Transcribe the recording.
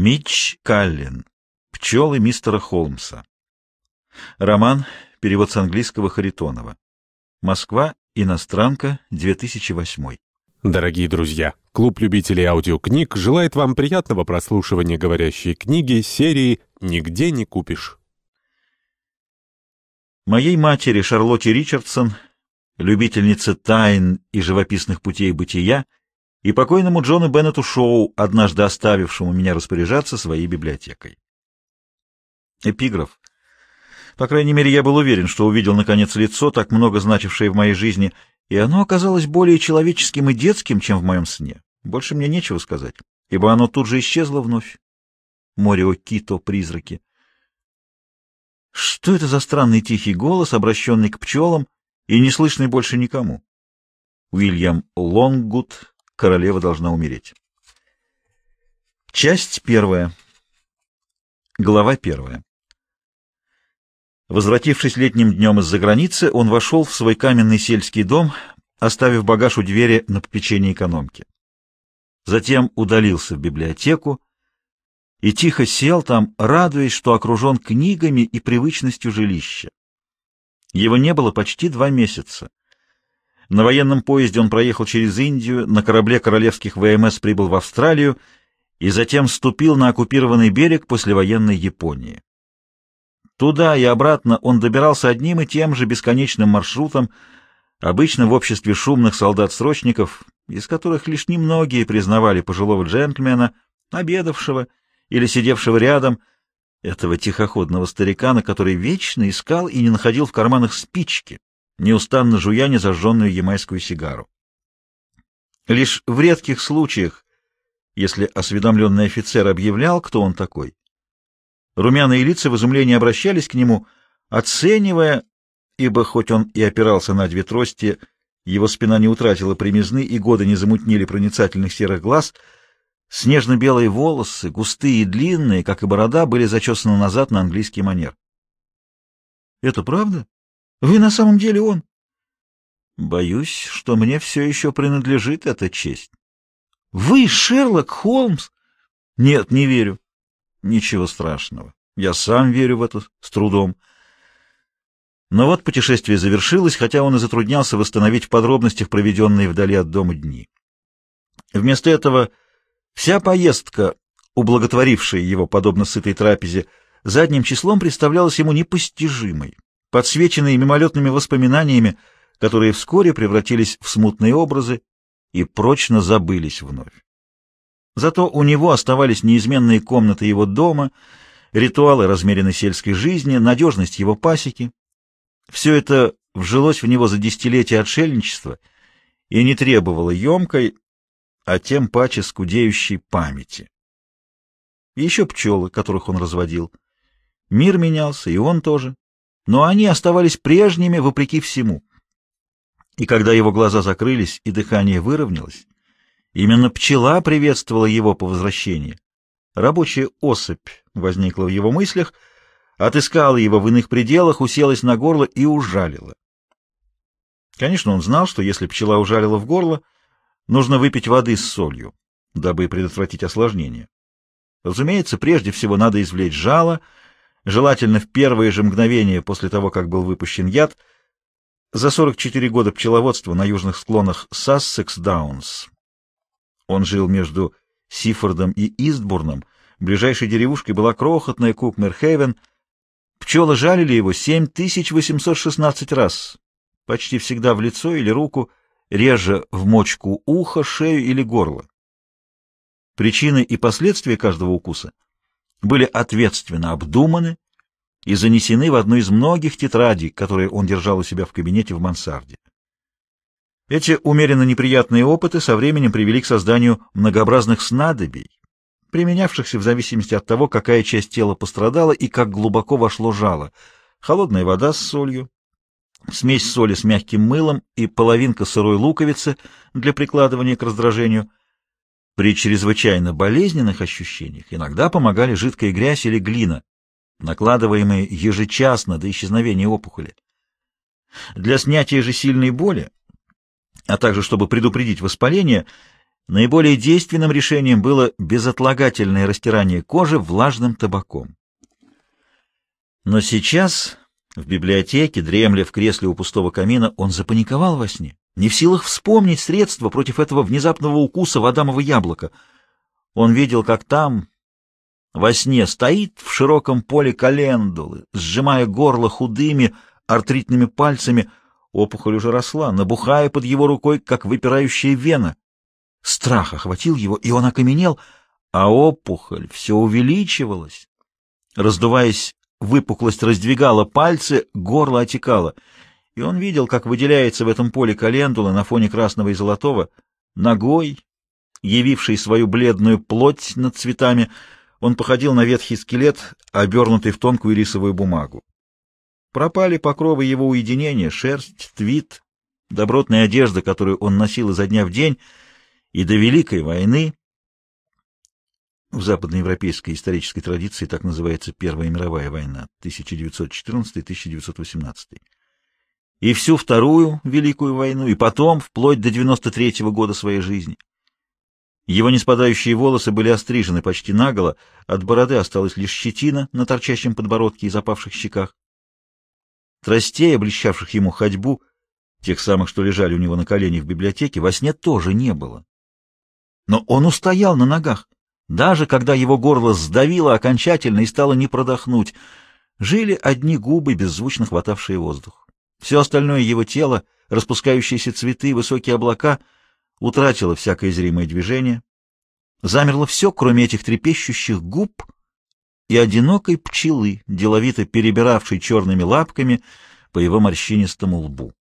Митч Каллен. Пчелы мистера Холмса. Роман. Перевод с английского Харитонова. Москва. Иностранка. 2008. Дорогие друзья, клуб любителей аудиокниг желает вам приятного прослушивания говорящей книги серии «Нигде не купишь». Моей матери Шарлотте Ричардсон, любительнице тайн и живописных путей бытия, и покойному Джону Беннету Шоу, однажды оставившему меня распоряжаться своей библиотекой. Эпиграф. По крайней мере, я был уверен, что увидел, наконец, лицо, так много значившее в моей жизни, и оно оказалось более человеческим и детским, чем в моем сне. Больше мне нечего сказать, ибо оно тут же исчезло вновь. Морио Кито, призраки. Что это за странный тихий голос, обращенный к пчелам и не слышный больше никому? Уильям Лонггуд, королева должна умереть. Часть первая. Глава первая. Возвратившись летним днем из-за границы, он вошел в свой каменный сельский дом, оставив багаж у двери на попечение экономки. Затем удалился в библиотеку и тихо сел там, радуясь, что окружен книгами и привычностью жилища. Его не было почти два месяца. На военном поезде он проехал через Индию, на корабле королевских ВМС прибыл в Австралию и затем ступил на оккупированный берег послевоенной Японии. Туда и обратно он добирался одним и тем же бесконечным маршрутом, обычно в обществе шумных солдат-срочников, из которых лишь немногие признавали пожилого джентльмена, обедавшего или сидевшего рядом, этого тихоходного старикана, который вечно искал и не находил в карманах спички, неустанно жуя незажженную ямайскую сигару. Лишь в редких случаях, если осведомленный офицер объявлял, кто он такой, румяные лица в изумлении обращались к нему, оценивая, ибо хоть он и опирался на две трости, его спина не утратила примизны и годы не замутнили проницательных серых глаз, снежно-белые волосы, густые и длинные, как и борода, были зачесаны назад на английский манер. — Это правда? Вы на самом деле он? Боюсь, что мне все еще принадлежит эта честь. Вы Шерлок Холмс? Нет, не верю. Ничего страшного. Я сам верю в это с трудом. Но вот путешествие завершилось, хотя он и затруднялся восстановить в подробностях проведенные вдали от дома дни. Вместо этого вся поездка, ублаготворившая его, подобно сытой трапезе, задним числом представлялась ему непостижимой подсвеченные мимолетными воспоминаниями, которые вскоре превратились в смутные образы и прочно забылись вновь. Зато у него оставались неизменные комнаты его дома, ритуалы размеренной сельской жизни, надежность его пасеки. Все это вжилось в него за десятилетия отшельничества и не требовало емкой, а тем паче скудеющей памяти. Еще пчелы, которых он разводил. Мир менялся, и он тоже но они оставались прежними вопреки всему. И когда его глаза закрылись и дыхание выровнялось, именно пчела приветствовала его по возвращении. Рабочая особь возникла в его мыслях, отыскала его в иных пределах, уселась на горло и ужалила. Конечно, он знал, что если пчела ужалила в горло, нужно выпить воды с солью, дабы предотвратить осложнение. Разумеется, прежде всего надо извлечь жало — желательно в первые же мгновения после того, как был выпущен яд, за 44 года пчеловодства на южных склонах Сассекс-Даунс. Он жил между Сифордом и Истбурном. Ближайшей деревушкой была крохотная Кукмерхейвен. Пчелы жалили его 7816 раз, почти всегда в лицо или руку, реже в мочку уха, шею или горло. Причины и последствия каждого укуса — были ответственно обдуманы и занесены в одну из многих тетрадей, которые он держал у себя в кабинете в мансарде. Эти умеренно неприятные опыты со временем привели к созданию многообразных снадобий, применявшихся в зависимости от того, какая часть тела пострадала и как глубоко вошло жало. Холодная вода с солью, смесь соли с мягким мылом и половинка сырой луковицы для прикладывания к раздражению — при чрезвычайно болезненных ощущениях иногда помогали жидкая грязь или глина, накладываемые ежечасно до исчезновения опухоли. Для снятия же сильной боли, а также чтобы предупредить воспаление, Наиболее действенным решением было безотлагательное растирание кожи влажным табаком. Но сейчас в библиотеке, дремля в кресле у пустого камина, он запаниковал во сне, не в силах вспомнить средства против этого внезапного укуса в адамово яблоко. Он видел, как там, во сне, стоит в широком поле календулы, сжимая горло худыми артритными пальцами, опухоль уже росла, набухая под его рукой, как выпирающая вена. Страх охватил его, и он окаменел, а опухоль все увеличивалась. Раздуваясь, выпуклость раздвигала пальцы, горло отекало, и он видел, как выделяется в этом поле календула на фоне красного и золотого, ногой, явивший свою бледную плоть над цветами, он походил на ветхий скелет, обернутый в тонкую рисовую бумагу. Пропали покровы его уединения, шерсть, твит, добротная одежда, которую он носил изо дня в день, и до Великой войны, в западноевропейской исторической традиции так называется Первая мировая война 1914-1918, и всю Вторую Великую войну, и потом, вплоть до 93-го года своей жизни. Его неспадающие волосы были острижены почти наголо, от бороды осталась лишь щетина на торчащем подбородке и запавших щеках. Тростей, облегчавших ему ходьбу, тех самых, что лежали у него на коленях в библиотеке, во сне тоже не было. Но он устоял на ногах, даже когда его горло сдавило окончательно и стало не продохнуть. Жили одни губы, беззвучно хватавшие воздух. Все остальное его тело, распускающиеся цветы, высокие облака, утратило всякое зримое движение. Замерло все, кроме этих трепещущих губ — и одинокой пчелы, деловито перебиравшей черными лапками по его морщинистому лбу.